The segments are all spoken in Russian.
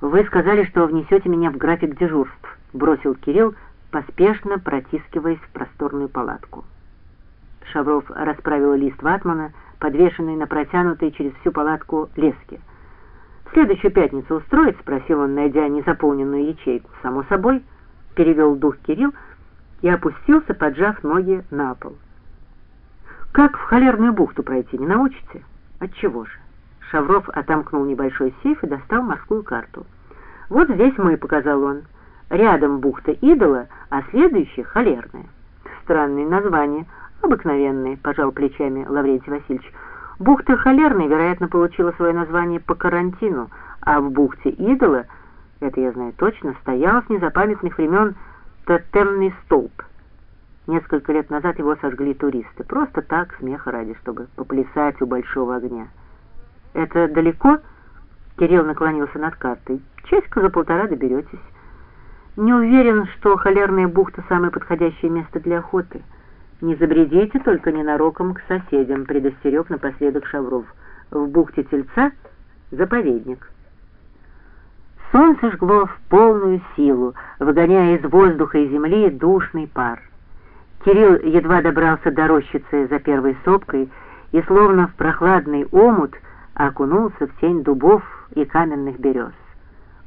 «Вы сказали, что внесете меня в график дежурств», — бросил Кирилл, поспешно протискиваясь в просторную палатку. Шавров расправил лист ватмана, подвешенный на протянутой через всю палатку леске. «В следующую пятницу устроить?» — спросил он, найдя незаполненную ячейку. «Само собой», — перевел дух Кирилл и опустился, поджав ноги на пол. «Как в холерную бухту пройти, не научите?» «Отчего же?» Шавров отомкнул небольшой сейф и достал морскую карту. «Вот здесь мы», — показал он. «Рядом бухта идола, а следующая — холерная». «Странные названия, обыкновенные», — пожал плечами Лаврентий Васильевич. «Бухта холерной, вероятно, получила свое название по карантину, а в бухте идола, это я знаю точно, стоял с незапамятных времен тотемный столб». Несколько лет назад его сожгли туристы, просто так, смеха ради, чтобы поплясать у большого огня. «Это далеко?» Кирилл наклонился над картой. «Часика за полтора доберетесь. Не уверен, что холерная бухта — самое подходящее место для охоты. Не забредите только ненароком к соседям», — предостерег напоследок Шавров. «В бухте Тельца — заповедник». Солнце жгло в полную силу, выгоняя из воздуха и земли душный пар. Кирилл едва добрался до рощицы за первой сопкой и, словно в прохладный омут, окунулся в тень дубов и каменных берез.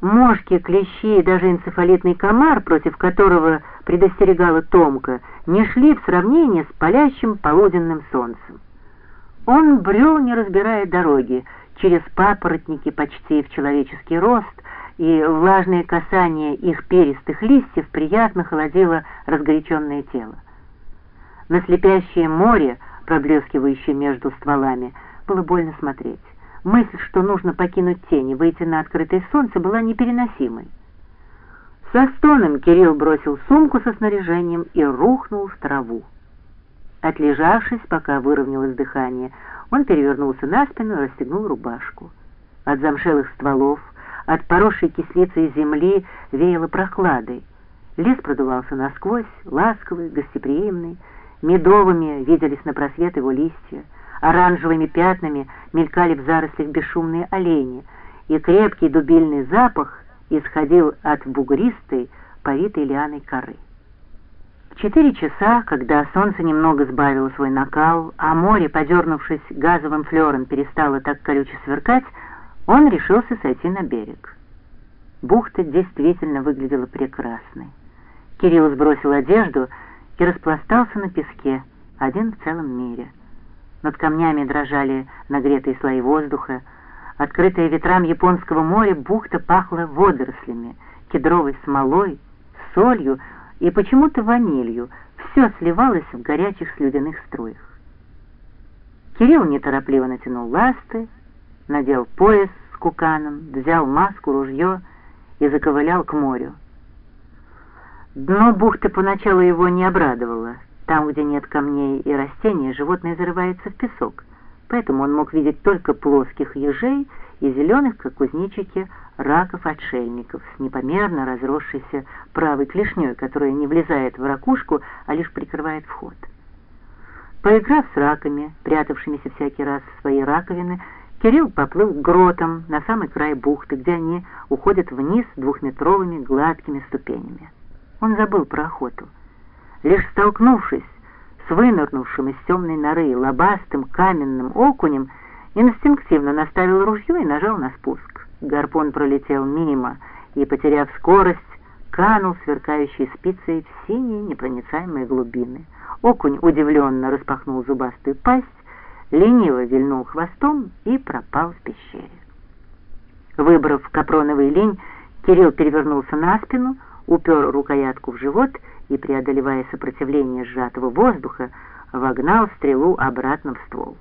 Мошки, клещи и даже энцефалитный комар, против которого предостерегала Томка, не шли в сравнение с палящим полуденным солнцем. Он брел, не разбирая дороги, через папоротники почти в человеческий рост, и влажное касание их перистых листьев приятно холодило разгоряченное тело. На слепящее море, проблескивающее между стволами, было больно смотреть. Мысль, что нужно покинуть тень и выйти на открытое солнце, была непереносимой. Со стоном Кирилл бросил сумку со снаряжением и рухнул в траву. Отлежавшись, пока выровнялось дыхание, он перевернулся на спину и расстегнул рубашку. От замшелых стволов, от поросшей кислицей земли веяло прохладой. Лес продувался насквозь, ласковый, гостеприимный, медовыми виделись на просвет его листья, Оранжевыми пятнами мелькали в зарослях бесшумные олени, и крепкий дубильный запах исходил от бугристой, повитой лианой коры. В четыре часа, когда солнце немного сбавило свой накал, а море, подернувшись газовым флером, перестало так колюче сверкать, он решился сойти на берег. Бухта действительно выглядела прекрасной. Кирилл сбросил одежду и распластался на песке, один в целом мире — над камнями дрожали нагретые слои воздуха. Открытая ветрам японского моря бухта пахла водорослями, кедровой смолой, солью и почему-то ванилью. Все сливалось в горячих слюдяных струях. Кирилл неторопливо натянул ласты, надел пояс с куканом, взял маску, ружье и заковылял к морю. Дно бухты поначалу его не обрадовало — там, где нет камней и растений, животное зарывается в песок, поэтому он мог видеть только плоских ежей и зеленых, как кузнечики, раков-отшельников с непомерно разросшейся правой клешней, которая не влезает в ракушку, а лишь прикрывает вход. Поиграв с раками, прятавшимися всякий раз в свои раковины, Кирилл поплыл к гротам на самый край бухты, где они уходят вниз двухметровыми гладкими ступенями. Он забыл про охоту. Лишь столкнувшись с вынырнувшим из темной норы лобастым каменным окунем, инстинктивно наставил ружье и нажал на спуск. Гарпон пролетел мимо и, потеряв скорость, канул сверкающей спицей в синие непроницаемые глубины. Окунь удивленно распахнул зубастую пасть, лениво вильнул хвостом и пропал в пещере. Выбрав капроновый лень, Кирилл перевернулся на спину, упер рукоятку в живот и, преодолевая сопротивление сжатого воздуха, вогнал стрелу обратно в ствол.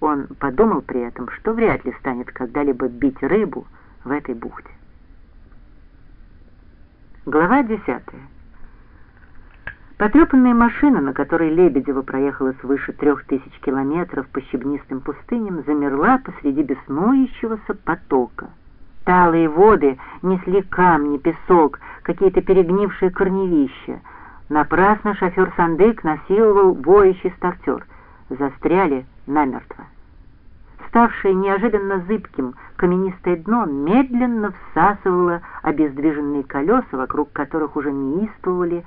Он подумал при этом, что вряд ли станет когда-либо бить рыбу в этой бухте. Глава десятая. Потрепанная машина, на которой Лебедева проехала свыше трех тысяч километров по щебнистым пустыням, замерла посреди беснующегося потока. Талые воды несли камни, песок, какие-то перегнившие корневища. Напрасно шофер Сандык насиловал воющий стартер. Застряли намертво. ставшее неожиданно зыбким каменистое дно медленно всасывало обездвиженные колеса, вокруг которых уже неистовывали